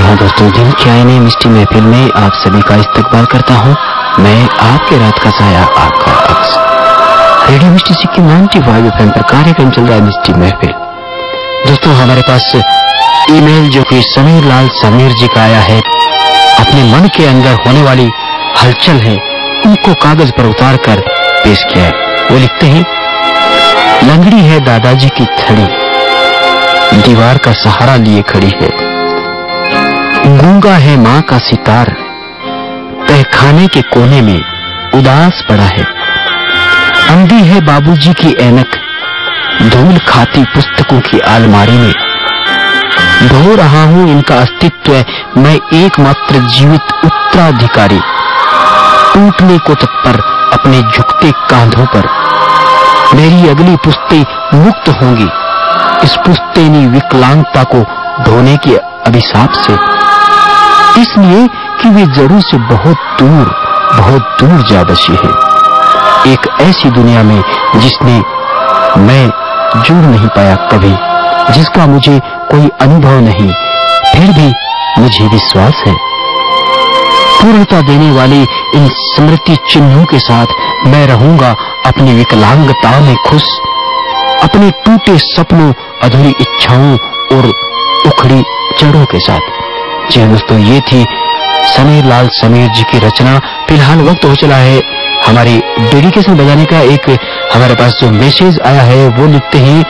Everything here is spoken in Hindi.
हाँ दोस्तों दिल के आईने मिस्टी महफिल में आप सभी का इस्तकबाल करता हूँ। मैं आपके रात का साया, आपका अक्स। Radio Misty Sikkim ninety five F पर कार्यक्रम चल रहा है मिस्टी महफिल। दोस्तों, हमारे पास ईमेल जो कि समीर लाल समीर जी का आया है। अपने मन के अंदर होने वाली हलचल है, उनको कागज़ पर उतार कर पेश किया है। वो लिखते हैं, लंगड़ी है दादाजी की थड़ी, दीवार का सहारा लिए खड़ी है। गूँगा है माँ का सितार। तहखाने के कोने में उदास पड़ा है। अंधी है बाबूजी की ऐनक। धूल खाती पुस्तकों की आलमारी में। ढो रहा हूँ इनका अस्तित्व मैं एकमात्र जीवित उत्तराधिकारी। टूटने को तत्पर अपने झुकते कांधों पर। मेरी अगली पुस्तें मुक्त होंगी। इस पुश्तैनी विकलांगता को ढोने के अभिशाप से इसलिए कि वे जड़ों से बहुत दूर बहुत दूर जा बसी है। एक ऐसी दुनिया में जिसने मैं जुड़ नहीं पाया कभी, जिसका मुझे कोई अनुभव नहीं, फिर भी मुझे विश्वास है। पूर्णता देने वाले इन स्मृति चिन्हों के साथ मैं रहूँगा अपनी विकलांगता में खुश, अपने टूटे सपनों, अधूरी इच्छाओं और उखड़ी जड़ों के साथ। जी दोस्तों, ये थी समीर लाल समीर जी की रचना। फ़िलहाल वक्त हो चला है हमारी डेडिकेशन बजाने का। एक हमारे पास जो मैसेज आया है, वो लिखते हैं